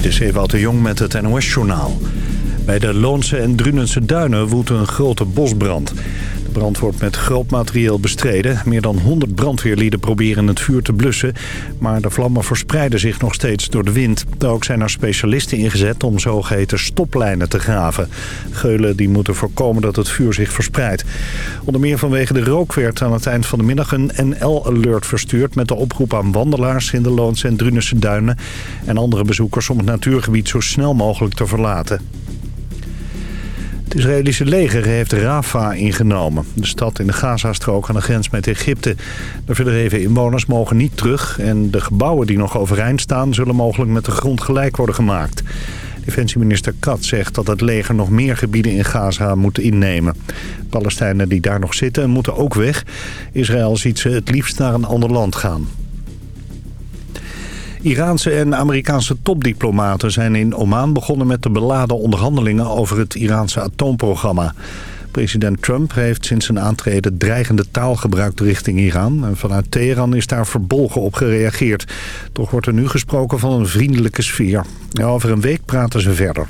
Dit is Ewout de Jong met het NOS-journaal. Bij de Loonse en Drunense duinen woedt een grote bosbrand. De brand wordt met groot materieel bestreden. Meer dan 100 brandweerlieden proberen het vuur te blussen. Maar de vlammen verspreiden zich nog steeds door de wind. Ook zijn er specialisten ingezet om zogeheten stoplijnen te graven. Geulen die moeten voorkomen dat het vuur zich verspreidt. Onder meer vanwege de rook werd aan het eind van de middag een NL-alert verstuurd... met de oproep aan wandelaars in de Loonse en Drunense duinen... en andere bezoekers om het natuurgebied zo snel mogelijk te verlaten. Het Israëlische leger heeft Rafah ingenomen. De stad in de Gazastrook aan de grens met Egypte. De verdreven inwoners mogen niet terug... en de gebouwen die nog overeind staan... zullen mogelijk met de grond gelijk worden gemaakt. Defensieminister Kat zegt dat het leger nog meer gebieden in Gaza moet innemen. Palestijnen die daar nog zitten moeten ook weg. Israël ziet ze het liefst naar een ander land gaan. Iraanse en Amerikaanse topdiplomaten zijn in Oman begonnen met de beladen onderhandelingen over het Iraanse atoomprogramma. President Trump heeft sinds zijn aantreden dreigende taal gebruikt richting Iran. En vanuit Teheran is daar verbolgen op gereageerd. Toch wordt er nu gesproken van een vriendelijke sfeer. over een week praten ze verder.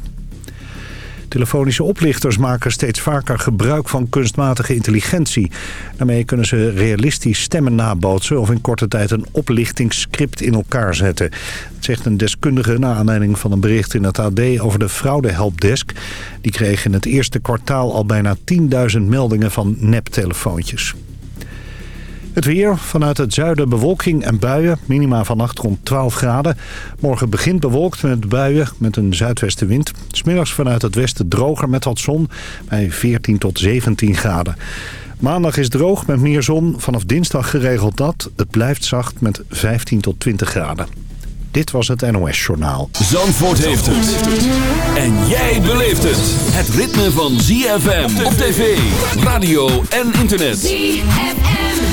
Telefonische oplichters maken steeds vaker gebruik van kunstmatige intelligentie. Daarmee kunnen ze realistisch stemmen nabootsen... of in korte tijd een oplichtingsscript in elkaar zetten. Zegt een deskundige na aanleiding van een bericht in het AD... over de fraudehelpdesk. Die kreeg in het eerste kwartaal al bijna 10.000 meldingen van neptelefoontjes. Het weer, vanuit het zuiden bewolking en buien. Minima vannacht rond 12 graden. Morgen begint bewolkt met buien met een zuidwestenwind. Smiddags vanuit het westen droger met wat zon bij 14 tot 17 graden. Maandag is droog met meer zon. Vanaf dinsdag geregeld dat. Het blijft zacht met 15 tot 20 graden. Dit was het NOS Journaal. Zandvoort heeft het. En jij beleeft het. Het ritme van ZFM op tv, radio en internet. ZFM.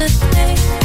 What is metal?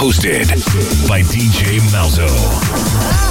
Hosted by DJ Malzo.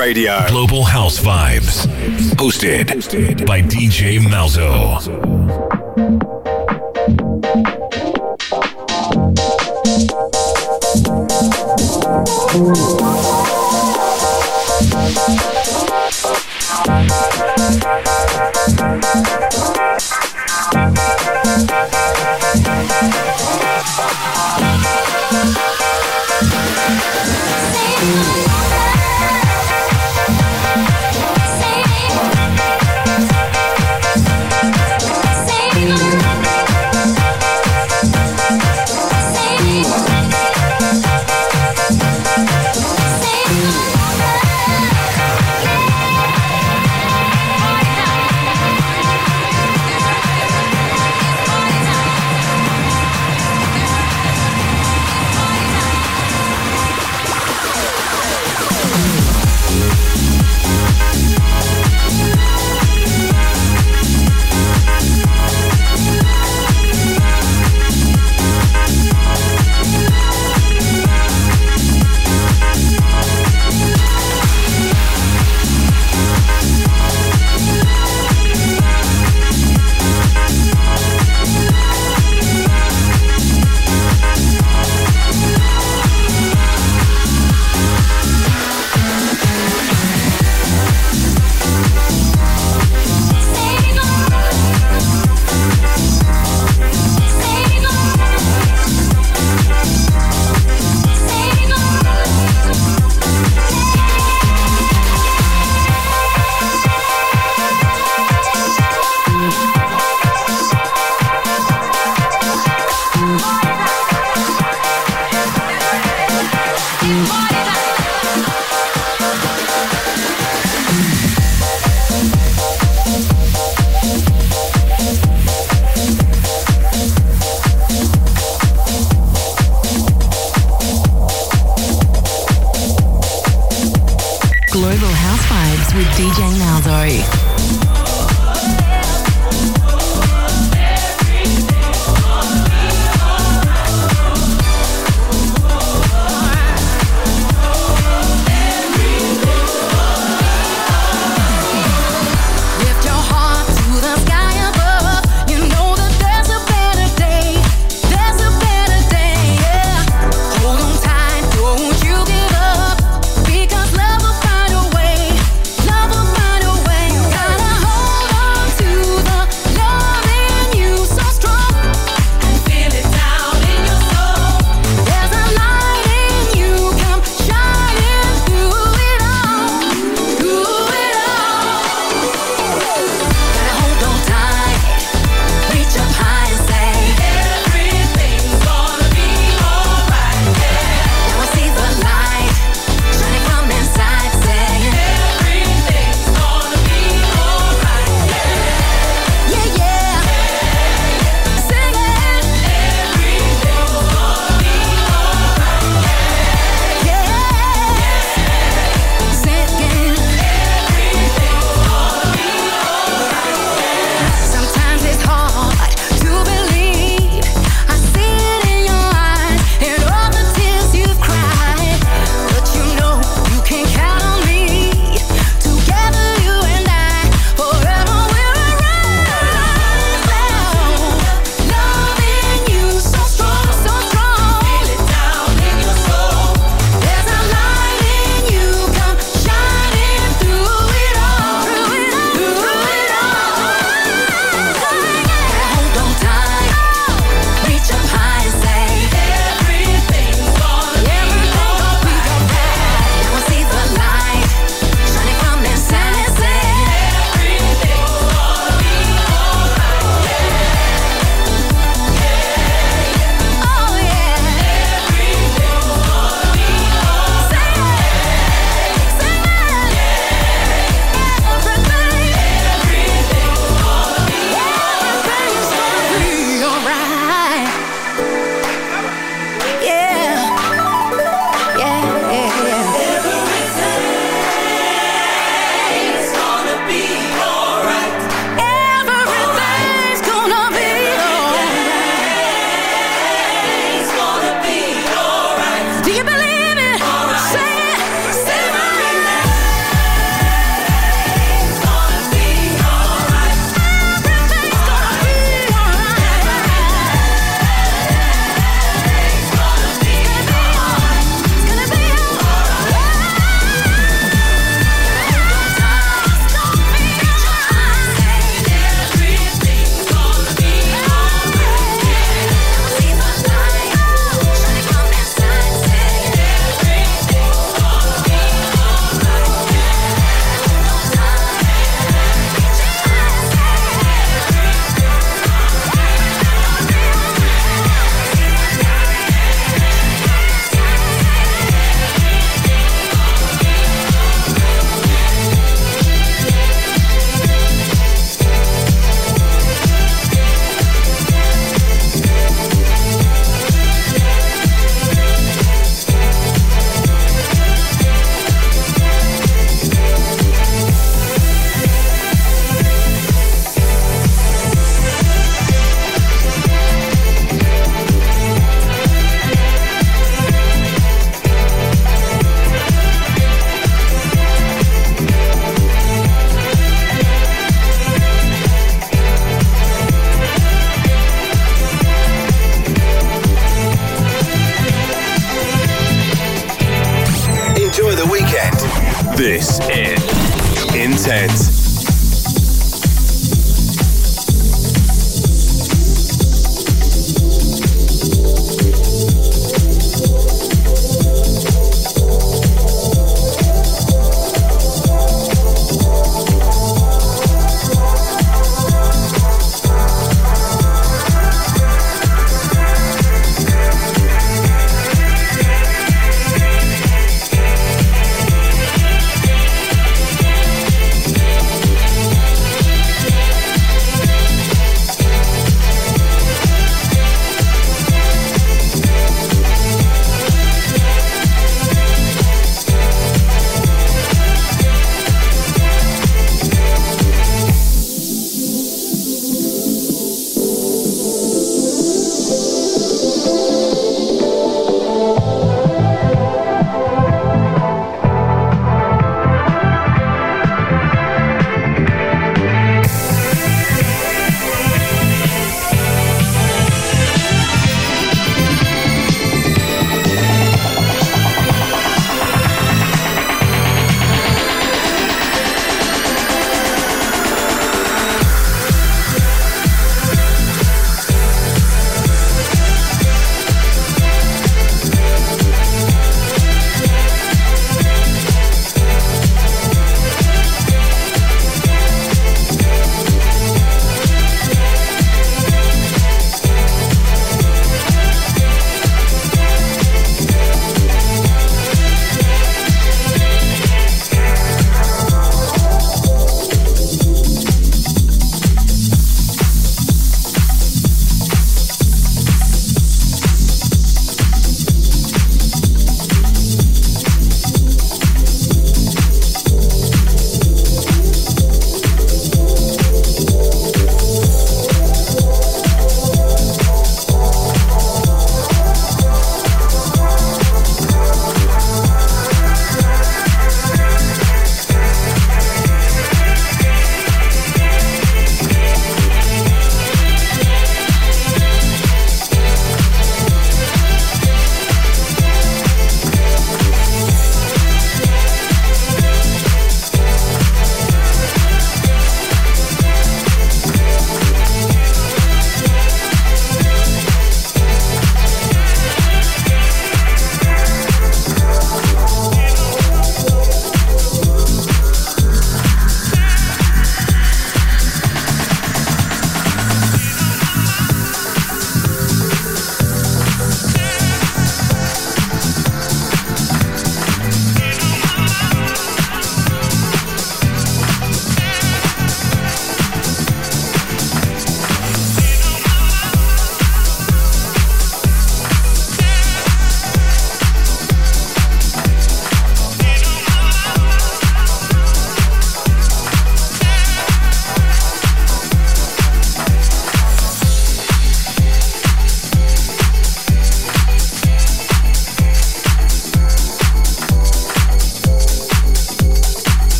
Radio. Global House Vibes. Hosted by DJ Malzo.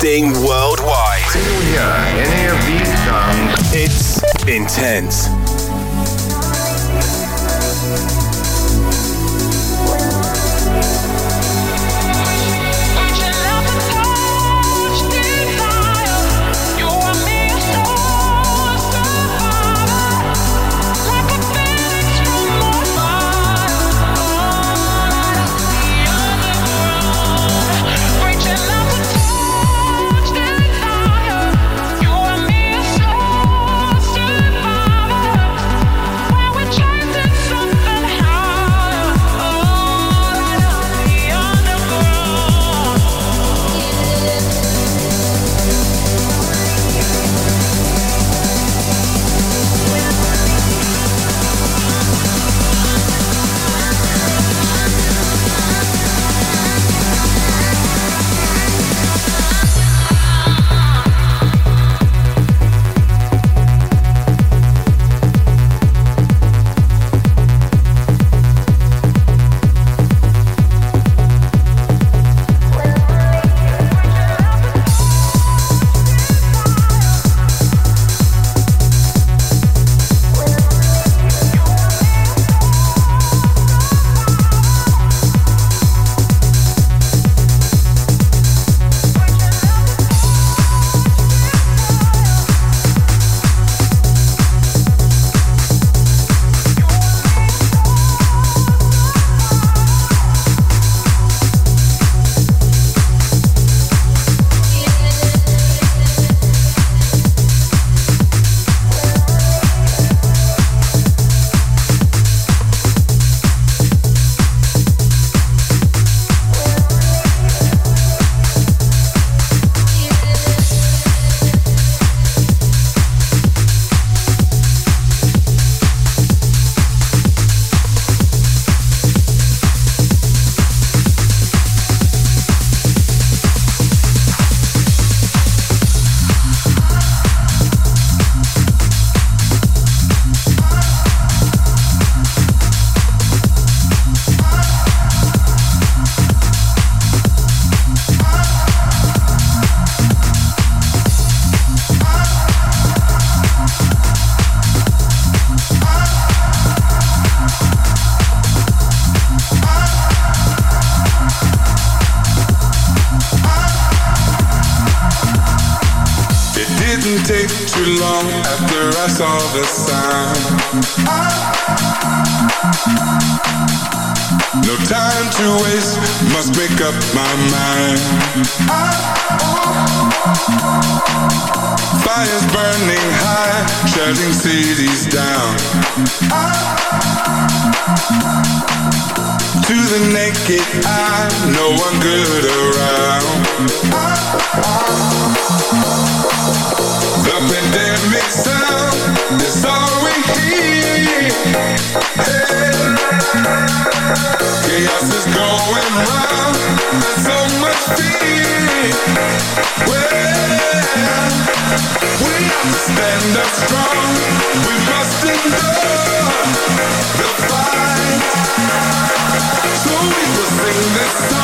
Broadcasting worldwide. When you hear any of these sounds, It's intense. The naked eye, no one good around. The pandemic sound is all we hear. Hey. Chaos is going round. There's so much fear. Well, we have to stand up strong. We must endure this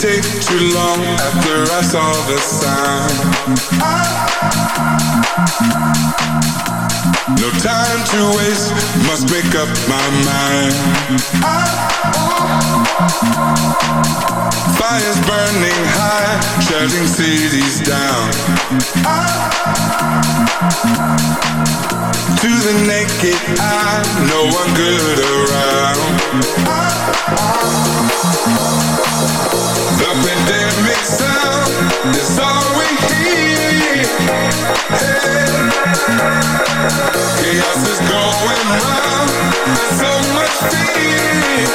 take too long after I saw the sign. No time to waste, must make up my mind. Fires burning high, shutting cities down. To the naked eye, no one good around. The pandemic sound is all we hear. Hey. Chaos is going round, and so much fear.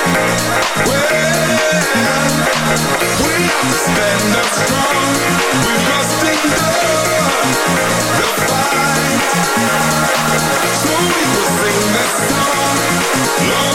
We have to stand up strong. We must endure the fight. So we will song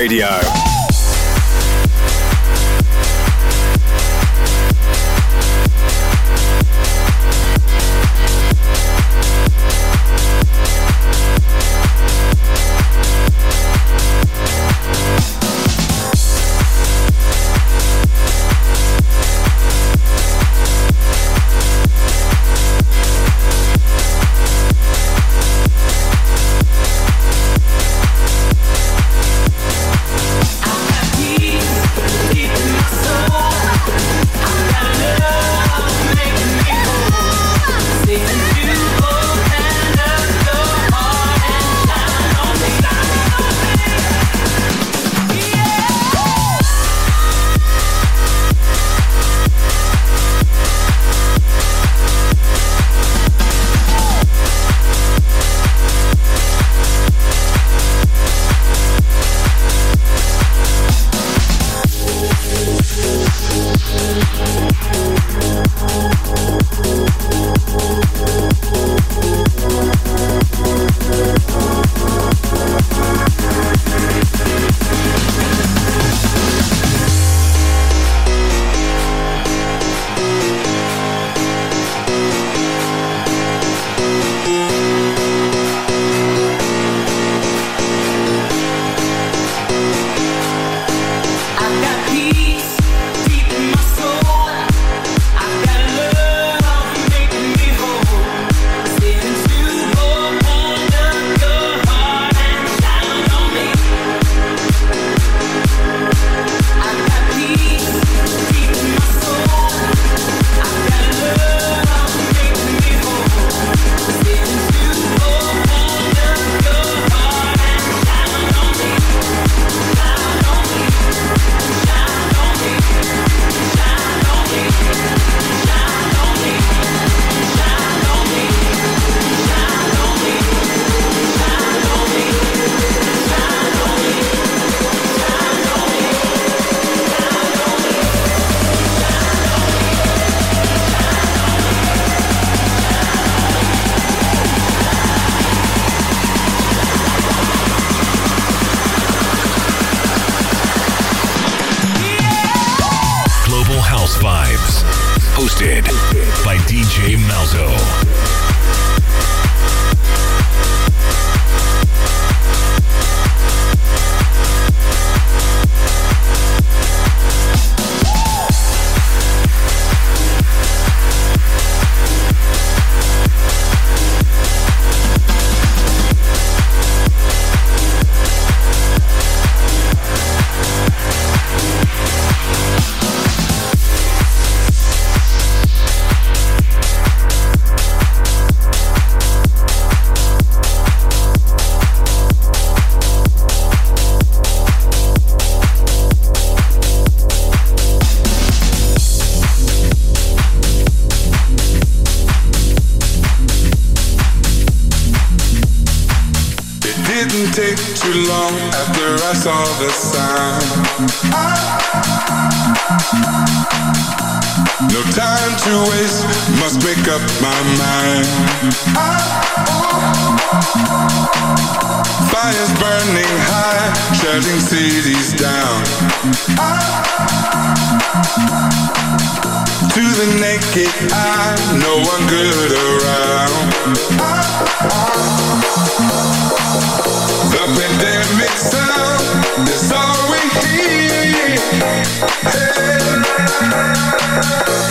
Radio.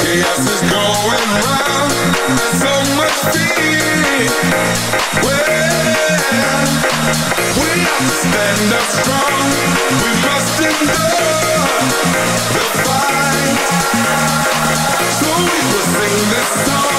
chaos is going round. Fear. We have to stand up strong. We must endure the fight. So we will sing this song.